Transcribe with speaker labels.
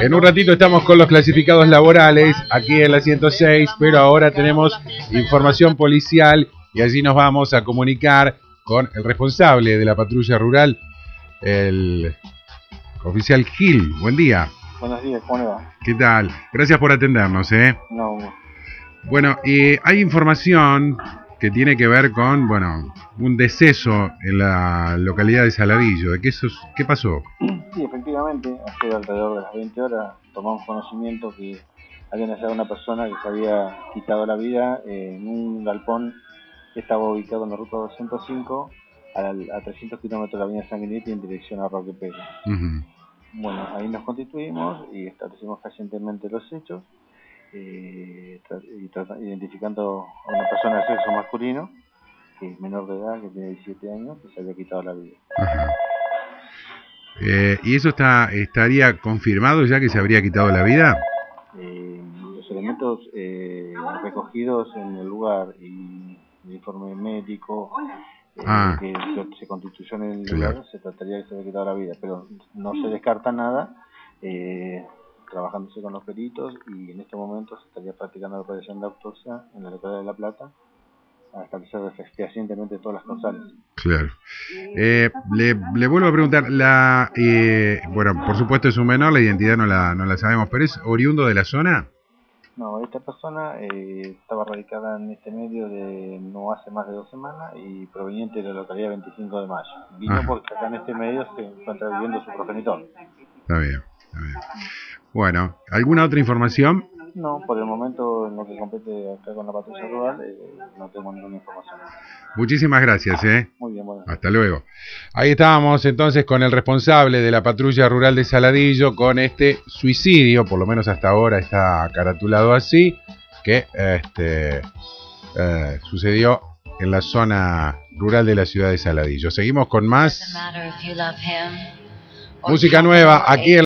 Speaker 1: En un ratito estamos con los clasificados laborales aquí en la 106, pero ahora tenemos información policial y allí nos vamos a comunicar con el responsable de la patrulla rural, el oficial Gil. Buen día.
Speaker 2: Buenos días, ¿cómo le va?
Speaker 1: ¿Qué tal? Gracias por atendernos, ¿eh?
Speaker 2: No,
Speaker 1: Bueno, y hay información que tiene que ver con, bueno, un deceso en la localidad de Saladillo. ¿De qué, eso, qué pasó?
Speaker 2: sí, efectivamente, hace alrededor de las 20 horas tomamos conocimiento que había nacido una persona que se había quitado la vida en un galpón que estaba ubicado en la ruta 205 a, a 300 kilómetros de la avenida Sanguinetti en dirección a Roque Pérez. Bueno, ahí nos constituimos y establecimos fehacientemente los hechos, eh, y identificando a una persona de sexo masculino, que es menor de edad, que tiene 17 años, que se había quitado la vida.
Speaker 1: Ajá. Eh, ¿Y eso está estaría confirmado ya que se habría quitado la vida?
Speaker 2: Eh, los elementos eh, recogidos en el lugar y el informe médico eh,
Speaker 1: Ah.
Speaker 2: que se, se constituyó en el
Speaker 1: Claro.
Speaker 2: lugar, se trataría de que se había quitado la vida, pero no se descarta nada, eh, trabajándose con los peritos y en este momento se estaría practicando la operación de autopsia en la localidad de La Plata a establecer fehacientemente todas las causales.
Speaker 1: Claro. Eh, le, le vuelvo a preguntar, la, eh, bueno, por supuesto es un menor, la identidad no la, no la sabemos, pero ¿es oriundo de la zona?
Speaker 2: No, esta persona eh, estaba radicada en este medio de no hace más de dos semanas y proveniente de la localidad 25 de mayo. Vino
Speaker 1: Ajá.
Speaker 2: porque acá en este medio se encuentra viviendo su progenitor.
Speaker 1: Está bien, está bien. Bueno, ¿alguna otra información?
Speaker 2: No, por el momento en lo que compete acá con la patrulla rural eh, no tengo ninguna información.
Speaker 1: Muchísimas gracias, ¿eh?
Speaker 2: Muy bien, bueno.
Speaker 1: Hasta luego. Ahí estábamos entonces con el responsable de la patrulla rural de Saladillo con este suicidio, por lo menos hasta ahora está caratulado así, que este, eh, sucedió en la zona rural de la ciudad de Saladillo. Seguimos con más música nueva aquí en